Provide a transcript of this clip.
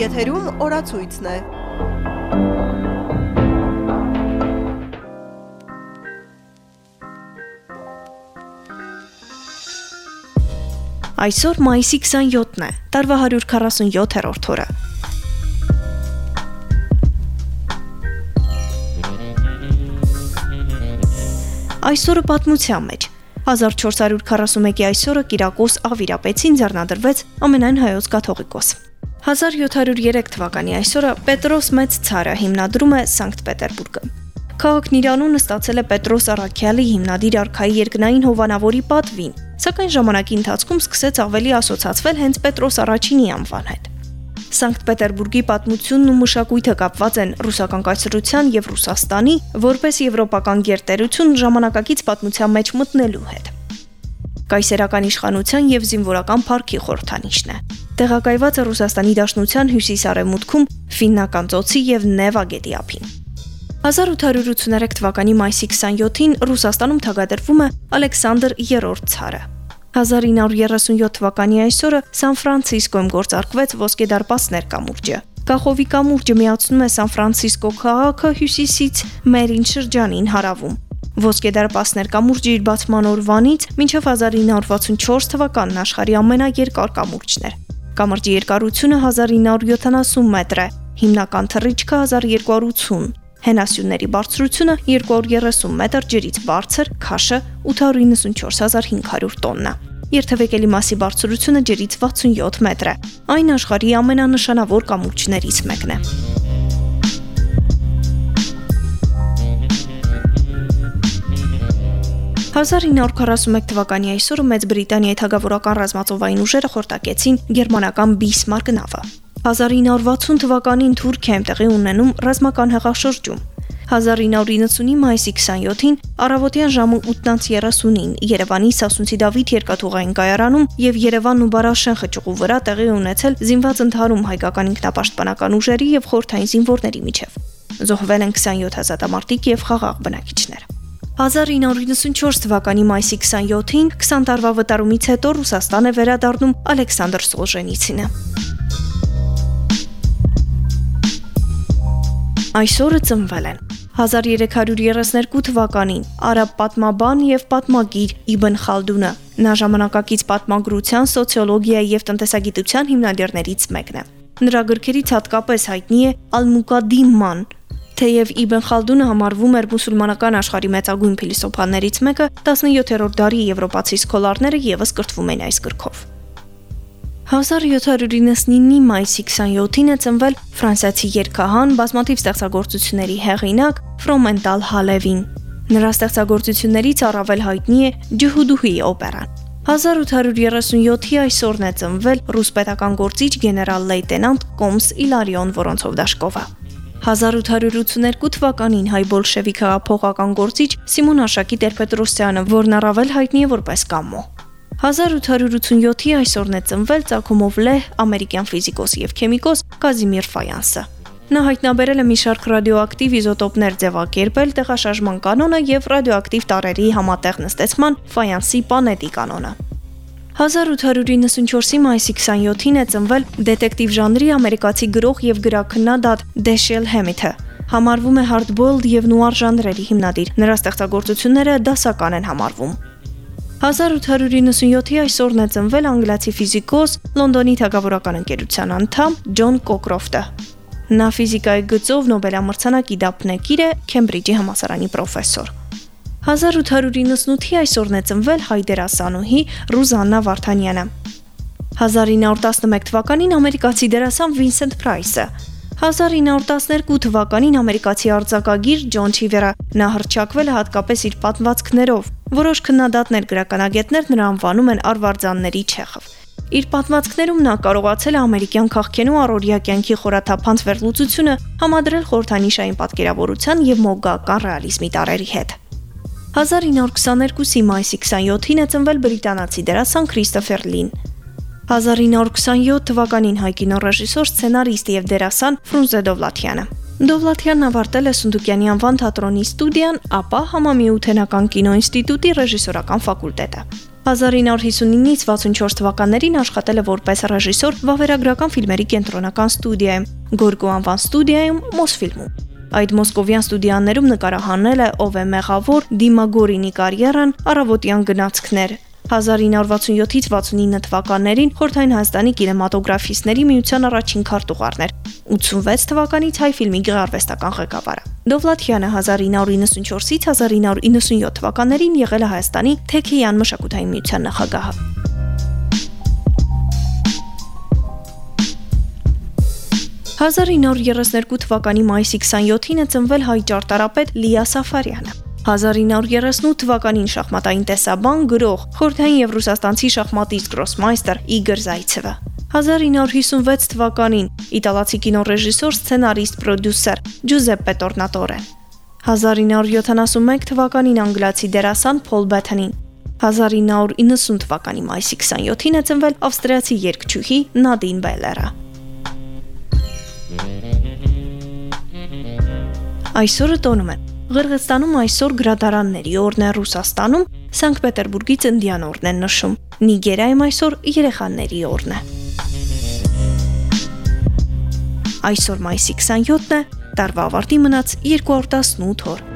Եթերում օրացույցն է։ Այսօր մայիսի 27-ն է, տարվա 147-րդ օրը։ Այսօրը պատմության մեջ 1441-ի այսօրը Կիրակոս Ավիրապեցին ձեռնադրվեց ամենայն հայոց կաթողիկոս։ 1703 թվականի այսօրը Պետրոս Մեծ ցարը հիմնադրում է Սանկտ Պետերբուրգը։ Քաղաքն իր անունը ստացել է Պետրոս Արաքյալի հիմնադիր արքայի երկնային հովանավորի պատվին, սակայն ժամանակի ընթացքում սկսեց ավելի ասոցացվել հենց Պետրոս առաջինի անվան հետ։ Սանկտ Պետերբուրգի պատմությունն ու մշակույթը կապված են ռուսական կայսրության եւ Ռուսաստանի որպես եվրոպական գերտերություն ժամանակակից պատմության մեջ մտնելու հետ կայսերական իշխանության եւ զինվորական парքի խորհրդանիշն է։ Տեղակայված է Ռուսաստանի Դաշնության հյուսիս-արևմուտքում Ֆիննական ծոցի եւ Նևա գետի ափին։ 1883 թվականի մայիսի 27-ին Ռուսաստանում թագադրվում է Ալեքսանդր 3-րդ ցարը։ 1937 թվականի այս օրը Սան Ֆրանցիսկոյում գործարկվեց ոսկե դարպասներ կամուրջը։ Կախովի կամուրջը միացնում է Սան Ֆրանցիսկո քաղաքը հյուսիսից Մերին շրջանին հարավում։ Ոսկեդարպասներ կամուրջը իր բացման օրվանից մինչև 1964 թվականն աշխարհի ամենաերկար կամուրջն էր։ Կամրջի երկարությունը 1970 մետր է, հիմնական թռիչքը 1280 Հենասյունների բարձրությունը 230 մետր, ջրից բարձր, քաշը 894500 տոննա։ Երթևեկելի մասի բարձրությունը ջրից 67 մետր է։ Այն աշխարհի ամենանշանավոր կամուրջներից մեկն է։ «1941 թվականի այսօրը Մեծ Բրիտանիայի թագավորական ռազմածովային ուժերը խորտակեցին գերմանական Բիսմարկ նավը։ 1960 թվականին Թուրքիայում տեղի ունենում ռազմական հեղաշրջում։ 1990-ի մայիսի 27-ին առավոտյան ժամը 8:30-ին Երևանի Սասունցի Դավիթ երկաթուղային կայարանում եւ Երևանն ու Բարաշեն խճուղու վրա տեղի ունեցել զինված ընդհարում հայկական ինքնապաշտպանական ուժերի եւ խորթային զինվորների միջև։ Զոհվել են 27 հազատամարտիկ եւ խաղաղ բնակիչներ։ 1994 թվականի մայիսի 27-ին 20 տարվա վտարումից հետո Ռուսաստան է վերադառնում Ալեքսանդր Սոլժենիցինը։ Այսօրը ծնվել են 1332 թվականին արաբ պատմաբան եւ պատմագիր Իբն Խալդունը։ Նա ժամանակակից պատմագրության, սոցիոլոգիայի եւ տնտեսագիտության հիմնադիրներից մեկն է։ Նրա գրքերից հատկապես հայտնի է Ալ-Մուկադիման, Թեև Իբն Խալդունը համարվում էր մուսուլմանական աշխարհի մեծագույն փիլիսոփաներից մեկը, 17-րդ դարի եվրոպացի սկոլարները եւս կրթվում են այս գրքով։ 1799-ի մայիսի 27-ին է ծնվել ֆրանսիացի երգահան, բազմաթիվ ստեղծագործությունների հեղինակ Ֆրոմենտալ Հալևին։ Նրա ստեղծագործություններից առավել հայտնի է Ջհուդուհի օպերան։ 1837-ի այսօրն է ծնվել ռուս պետական գործիչ գեներալ լեյտենանտ Կոմս Իլարիոն Վորոնցովդաշկովը։ 1882 թվականին հայ բոլշևիկ հեղափոխական գործիչ Սիմոն Աշակի Տեր-Պետրոսյանը, որն առավել հայտնի է որպես Կամո։ 1887-ի այսօրն է ծնվել Ծակոմով Լեհ, ամերիկյան ֆիզիկոս եւ քեմիկոս Կազիմիր Ֆայանսը։ Նա հայտնաբերել է մի շարք ռադիոակտիվ իզոտոպներ ձևակերպել, տեղաշարժման կանոնը եւ ռադիոակտիվ տարրերի համատեղ նստեցման Ֆայանսի պանետի կանոնը։ 1894-ի մայիսի 27-ին է ծնվել դետեկտիվ ժանրի ամերիկացի գրող եւ գրաքննադատ Դեշել Հեմիթը։ Համարվում է hard-boiled եւ նուար ժանրերի հիմնադիր։ Նրա ստեղծագործությունները դասական են համարվում։ 1897-ի այսօրն է ծնվել անգլիացի ֆիզիկոս, Լոնդոնի թագավորական ընկերության անդամ Ջոն Կոկրոֆտը։ Նա ֆիզիկայի գծով Նոբելամրցանակի դափնեկիր է, Քեմբրիջի համալսարանի պրոֆեսոր։ 1898-ի այսօրն է ծնվել հայ դերասանուհի Ռուզաննա Վարդանյանը։ 1911 թվականին ամերիկացի դերասան Վինսենտ Փրայսը 1912 թվականին ամերիկացի արձակագիր Ջոն Չիվերը նա հրճակվել է հատկապես իր պատմվածքներով, Որոշ քննադատներ գրականագետներ նրա անվանում են Արվարձանների Չեխով։ Իր պատմվածքներում նա կարողացել է ամերիկյան քաղաքենու առօրյա կյանքի խորաթափանց վերլուծությունը համադրել խորհրդանիշային պատկերավորության եւ մոգական ռեալիզմի տարերի հետ։ 1922-ի մայիսի 27-ին է ծնվել բրիտանացի դերասան Քրիստոֆեր Լին։ 1927 թվականին հայ կինոռեժիսոր, սցենարիստ եւ դերասան Ֆրունզե Դովլաթյանը։ Դովլաթյանն ավարտել է Սունդուկյանի անվան թատրոնի ստուդիան, ապա Համամիութենական կինոինստիտուտի ռեժիսորական ֆակուլտետը։ 1959-ից 64 թվականներին աշխատել է որպես ռեժիսոր վավերագրական ֆիլմերի կենտրոնական ստուդիայում, Գորգո անվան ստուդիայում, Մոսֆիլմում։ Այդ մոսկովյան ստուդիաներում նկարահանել է Ով է մեղավոր, Դիմագորինի կարիերան, Արավոտյան գնացքներ, 1967-ից 69 թվականներին Խորթային Հայաստանի կինեմատոգրաֆիստների միության առաջին քարտուղարներ։ 86 թվականից հայ ֆիլմի գեղարվեստական ղեկավարը։ Դովլաթյանը 1994-ից 1997 թվականներին եղել է Հայաստանի Թեքեյան մշակութային միության նախագահը։ «1932 թվականի մայիսի 27-ին է ծնվել հայ ճարտարապետ Լիա Սաֆարյանը։ 1938 թվականին շախմատային տեսաբան, գրող, խորհրդային եւ ռուսաստանցի շախմատիստ գրոսմայստեր Իգոր Զայցևը։ 1956 թվականին իտալացի կինոռեժիսոր, սցենարիստ, պրոդյուսեր Ջուզեպպե Տորնատորե։ 1971 թվականին անգլիացի դերասան Փոլ Բեթանին։ 1990 թվականի մայիսի 27-ին է ծնվել ավստրիացի երգչուհի Նադին Բելերը։ Այսօրը տոնում են Ղրղստանում այսօր գրադարանների օրն է Ռուսաստանում, Սանկտ Պետերբուրգի ծնդյան օրն են նշում։ Նիգերիայում այսօր երեխաների օրն է։ Այսօր մայիսի 27-ն է, տարվա ավարտի մնաց 218 օր։